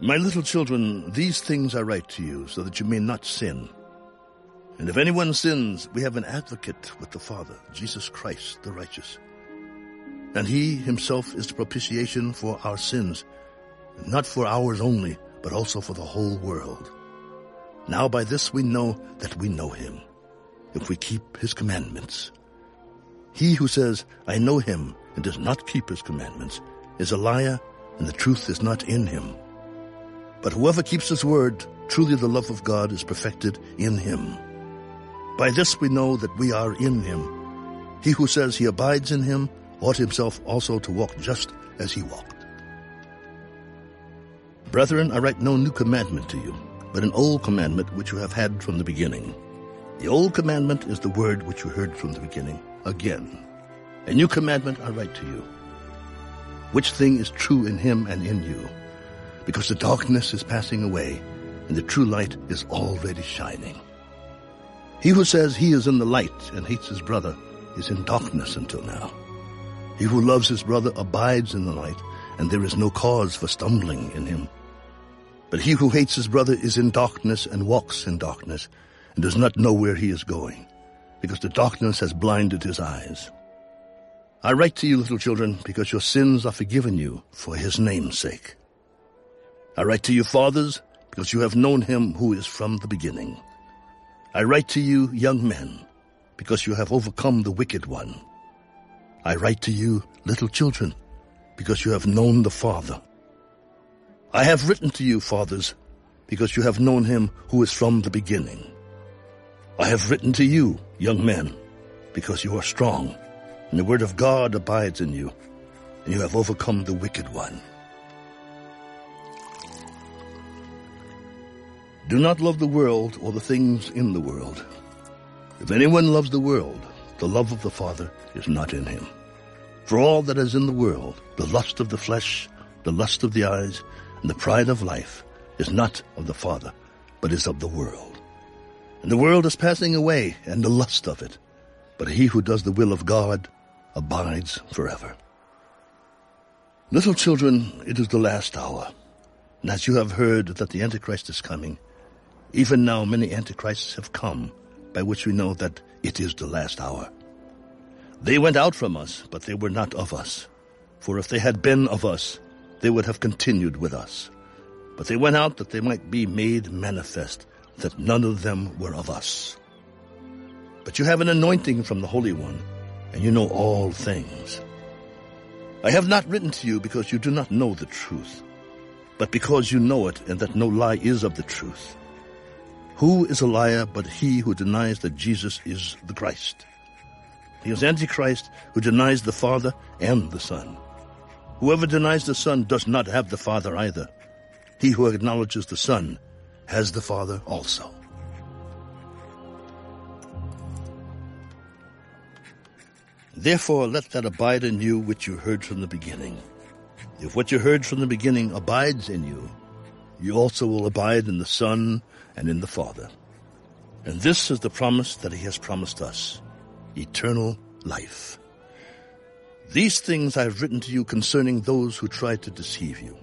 My little children, these things I write to you so that you may not sin. And if anyone sins, we have an advocate with the Father, Jesus Christ the righteous. And he himself is the propitiation for our sins, not for ours only, but also for the whole world. Now by this we know that we know him, if we keep his commandments. He who says, I know him, and does not keep his commandments, is a liar, and the truth is not in him. But whoever keeps his word, truly the love of God is perfected in him. By this we know that we are in him. He who says he abides in him ought himself also to walk just as he walked. Brethren, I write no new commandment to you, but an old commandment which you have had from the beginning. The old commandment is the word which you heard from the beginning. Again, a new commandment I write to you. Which thing is true in him and in you? Because the darkness is passing away, and the true light is already shining. He who says he is in the light and hates his brother is in darkness until now. He who loves his brother abides in the light, and there is no cause for stumbling in him. But he who hates his brother is in darkness and walks in darkness, and does not know where he is going, because the darkness has blinded his eyes. I write to you, little children, because your sins are forgiven you for his name's sake. I write to you, fathers, because you have known him who is from the beginning. I write to you, young men, because you have overcome the wicked one. I write to you, little children, because you have known the Father. I have written to you, fathers, because you have known him who is from the beginning. I have written to you, young men, because you are strong, and the word of God abides in you, and you have overcome the wicked one. Do not love the world or the things in the world. If anyone loves the world, the love of the Father is not in him. For all that is in the world, the lust of the flesh, the lust of the eyes, and the pride of life, is not of the Father, but is of the world. And the world is passing away, and the lust of it. But he who does the will of God abides forever. Little children, it is the last hour. And as you have heard that the Antichrist is coming, even now many antichrists have come, by which we know that it is the last hour. They went out from us, but they were not of us. For if they had been of us, they would have continued with us. But they went out that they might be made manifest, that none of them were of us. But you have an anointing from the Holy One, and you know all things. I have not written to you because you do not know the truth, but because you know it, and that no lie is of the truth. Who is a liar but he who denies that Jesus is the Christ? He is Antichrist who denies the Father and the Son. Whoever denies the Son does not have the Father either. He who acknowledges the Son has the Father also. Therefore let that abide in you which you heard from the beginning. If what you heard from the beginning abides in you, you also will abide in the Son and in the Father. And this is the promise that he has promised us, eternal life. These things I have written to you concerning those who try to deceive you.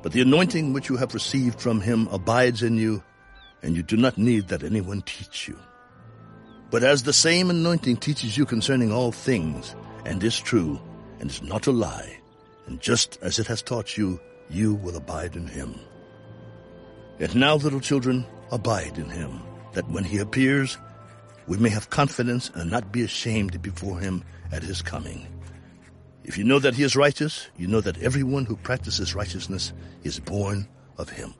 But the anointing which you have received from him abides in you, and you do not need that anyone teach you. But as the same anointing teaches you concerning all things, and is true, and is not a lie, and just as it has taught you, you will abide in him. And now, little children, abide in him, that when he appears, we may have confidence and not be ashamed before him at his coming. If you know that he is righteous, you know that everyone who practices righteousness is born of him.